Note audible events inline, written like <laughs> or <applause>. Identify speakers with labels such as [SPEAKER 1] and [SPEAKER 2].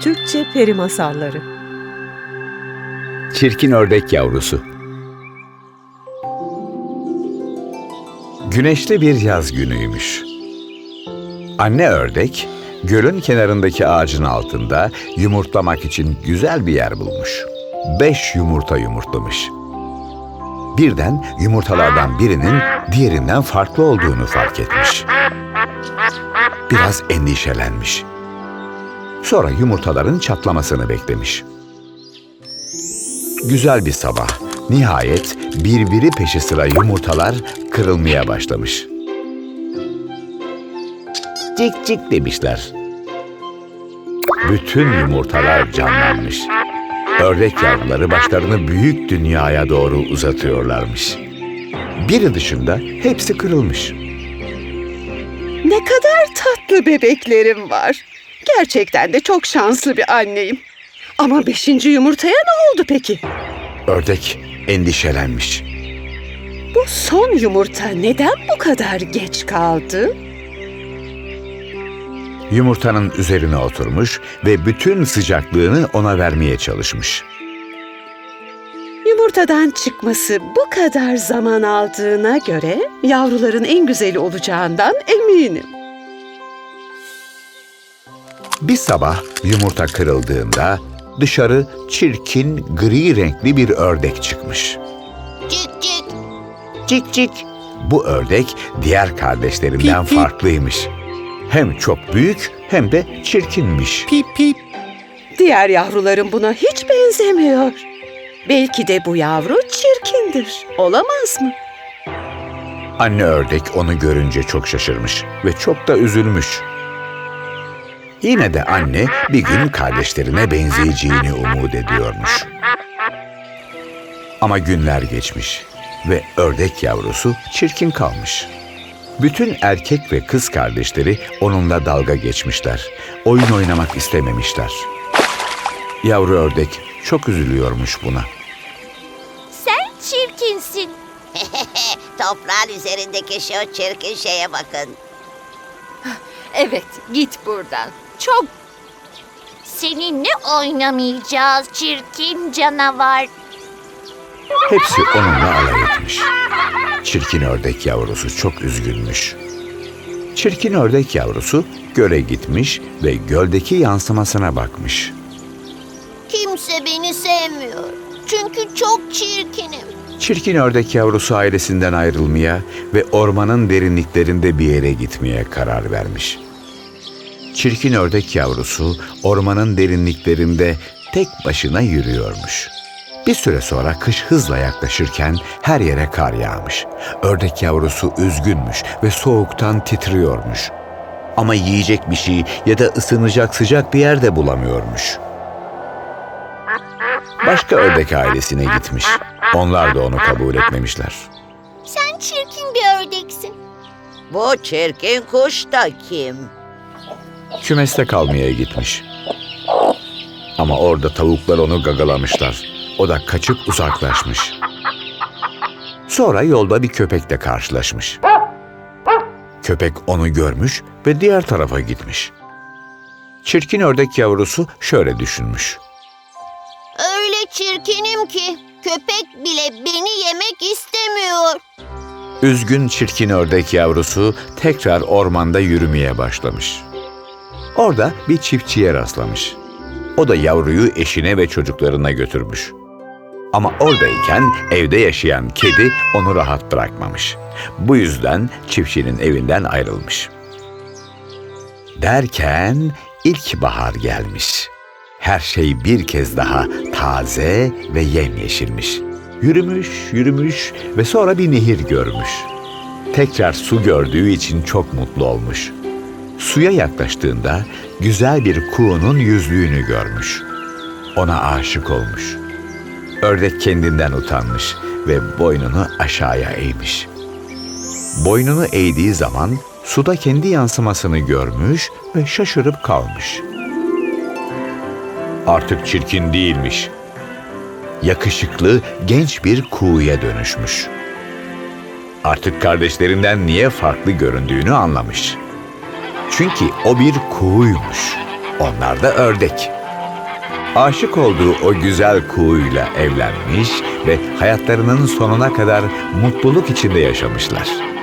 [SPEAKER 1] Türkçe Peri Masalları
[SPEAKER 2] Çirkin ördek yavrusu. Güneşli bir yaz günüymüş. Anne ördek, gölün kenarındaki ağacın altında yumurtlamak için güzel bir yer bulmuş. Beş yumurta yumurtlamış. Birden yumurtalardan birinin diğerinden farklı olduğunu fark etmiş. Biraz endişelenmiş. Sonra yumurtaların çatlamasını beklemiş. Güzel bir sabah. Nihayet birbiri peşi sıra yumurtalar kırılmaya başlamış. Cik cik demişler. Bütün yumurtalar canlanmış. Ördek yavruları başlarını büyük dünyaya doğru uzatıyorlarmış. Biri dışında hepsi kırılmış.
[SPEAKER 1] Ne kadar tatlı bebeklerim var. Gerçekten de çok şanslı bir anneyim. Ama beşinci yumurtaya ne oldu peki?
[SPEAKER 2] Ördek endişelenmiş.
[SPEAKER 1] Bu son yumurta neden bu kadar geç kaldı?
[SPEAKER 2] Yumurtanın üzerine oturmuş ve bütün sıcaklığını ona vermeye çalışmış.
[SPEAKER 1] Yumurtadan çıkması bu kadar zaman aldığına göre yavruların en güzeli olacağından eminim.
[SPEAKER 2] Bir sabah yumurta kırıldığında dışarı çirkin gri renkli bir ördek çıkmış.
[SPEAKER 3] Cik cik.
[SPEAKER 2] Cik cik. Bu ördek diğer kardeşlerinden
[SPEAKER 1] Pip, pip.
[SPEAKER 2] farklıymış. Hem çok büyük hem de çirkinmiş.
[SPEAKER 1] Pip pip. Diğer yavruların buna hiç benzemiyor. Belki de bu yavru çirkindir. Olamaz mı?
[SPEAKER 2] Anne ördek onu görünce çok şaşırmış ve çok da üzülmüş. Yine de anne bir gün kardeşlerine benzeyeceğini umut ediyormuş. Ama günler geçmiş ve ördek yavrusu çirkin kalmış. Bütün erkek ve kız kardeşleri onunla dalga geçmişler. Oyun oynamak istememişler. Yavru ördek çok üzülüyormuş buna.
[SPEAKER 3] Sen çirkinsin. <laughs> Toprağın üzerindeki şu çirkin şeye bakın.
[SPEAKER 4] Evet, git buradan. Çok
[SPEAKER 3] Seninle oynamayacağız çirkin canavar.
[SPEAKER 2] Hepsi onunla alay etmiş. Çirkin ördek yavrusu çok üzgünmüş. Çirkin ördek yavrusu göle gitmiş ve göldeki yansımasına bakmış.
[SPEAKER 3] Kimse beni sevmiyor. Çünkü çok çirkinim.
[SPEAKER 2] Çirkin ördek yavrusu ailesinden ayrılmaya ve ormanın derinliklerinde bir yere gitmeye karar vermiş. Çirkin ördek yavrusu ormanın derinliklerinde tek başına yürüyormuş. Bir süre sonra kış hızla yaklaşırken her yere kar yağmış. Ördek yavrusu üzgünmüş ve soğuktan titriyormuş. Ama yiyecek bir şey ya da ısınacak sıcak bir yer de bulamıyormuş. Başka ördek ailesine gitmiş. Onlar da onu kabul etmemişler.
[SPEAKER 3] Sen çirkin bir ördeksin. Bu çirkin kuş da kim?
[SPEAKER 2] Kümeste kalmaya gitmiş. Ama orada tavuklar onu gagalamışlar. O da kaçıp uzaklaşmış. Sonra yolda bir köpekle karşılaşmış. Köpek onu görmüş ve diğer tarafa gitmiş. Çirkin ördek yavrusu şöyle düşünmüş.
[SPEAKER 3] Öyle çirkinim ki köpek bile beni yemek istemiyor.
[SPEAKER 2] Üzgün çirkin ördek yavrusu tekrar ormanda yürümeye başlamış. Orada bir çiftçiye rastlamış. O da yavruyu eşine ve çocuklarına götürmüş. Ama oradayken evde yaşayan kedi onu rahat bırakmamış. Bu yüzden çiftçinin evinden ayrılmış. Derken ilkbahar gelmiş. Her şey bir kez daha taze ve yemyeşilmiş. Yürümüş, yürümüş ve sonra bir nehir görmüş. Tekrar su gördüğü için çok mutlu olmuş. Suya yaklaştığında güzel bir kuğunun yüzlüğünü görmüş. Ona aşık olmuş. Ördek kendinden utanmış ve boynunu aşağıya eğmiş. Boynunu eğdiği zaman suda kendi yansımasını görmüş ve şaşırıp kalmış. Artık çirkin değilmiş. Yakışıklı genç bir kuğuya dönüşmüş. Artık kardeşlerinden niye farklı göründüğünü anlamış. Çünkü o bir kuğuymuş. Onlar da ördek. aşık olduğu o güzel kuğuyla evlenmiş ve hayatlarının sonuna kadar mutluluk içinde yaşamışlar.